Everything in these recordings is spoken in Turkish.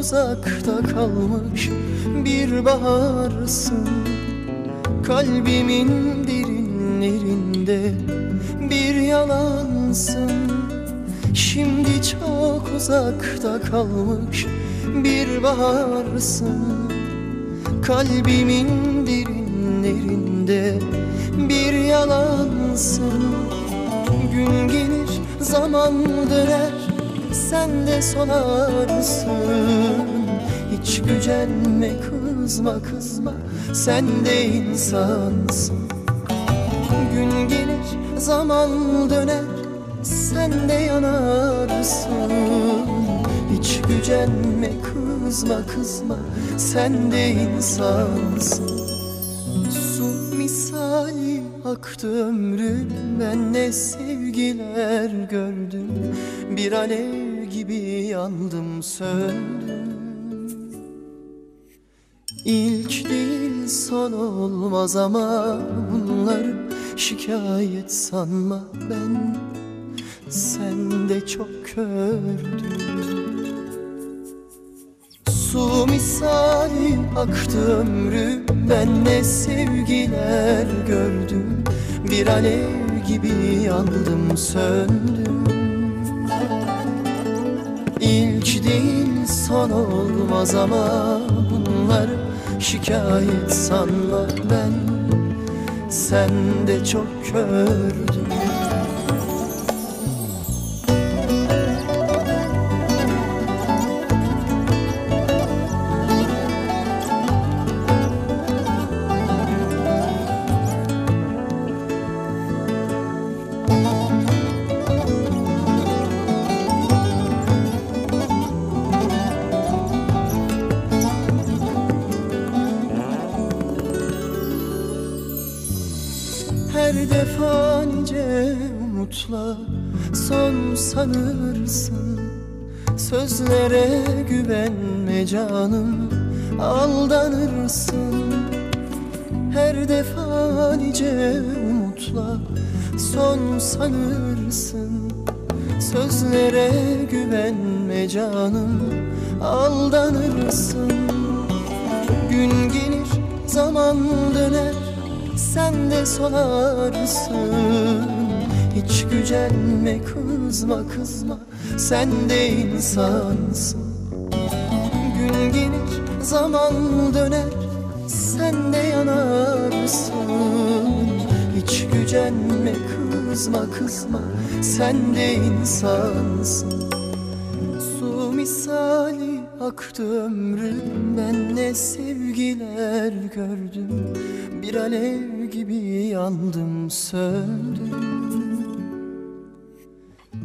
uzakta kalmış bir baharsın. Kalbimin derinlerinde bir yalansın. Şimdi çok uzakta kalmış bir baharsın. Kalbimin derinlerinde bir yalansın. Gün gelir zaman döner sen de solarsın. Hiç gücenme kızma kızma. Sen de insansın. Gün gelir zaman döner. Sen de yanarsın. Hiç gücenme kızma kızma. Sen de insansın. Su misali aktı ömrüm. Ben ne sevgiler gördüm. Bir alev gibi yandım söndüm. İlk değil son olmaz ama bunları şikayet sanma ben. Sen de çok kördün. Su misali aktı ömrüm Ben ne sevgiler gördüm. Bir alev gibi yandım söndüm Değil son olmaz ama Bunları şikayet sanma ben. Sen de çok kördün Her defa nice umutla son sanırsın. Sözlere güvenme canım aldanırsın. Her defa nice umutla son sanırsın. Sözlere güvenme canım aldanırsın. Gün gelir zaman döner sen de solarsın Hiç gücenme kızma kızma sen de insansın. Gün gelir zaman döner sen de yanarsın. Hiç gücenme kızma kızma sen de insansın aktı ömrüm Ben ne sevgiler gördüm. Bir alev gibi yandım söndüm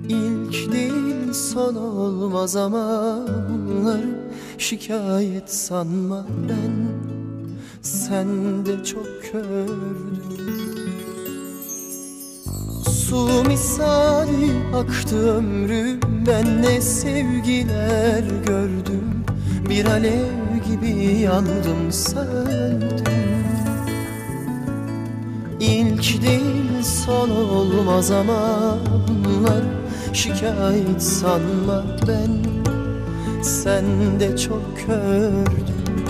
İlk değil son olmaz ama Bunları şikayet sanma ben. Sen de çok kördün Su misali aktı ömrüm. Ben ne sevgiler gördüm. Bir alev gibi yandım söndüm İlk değil son olmaz ama Bunlar şikayet sanma ben Sen de çok kördün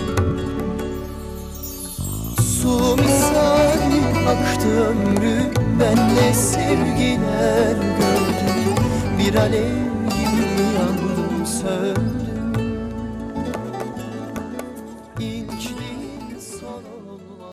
Su misali aktı ömrüm Ben ne sevgiler gördüm. Bir alev gibi yandım söndüm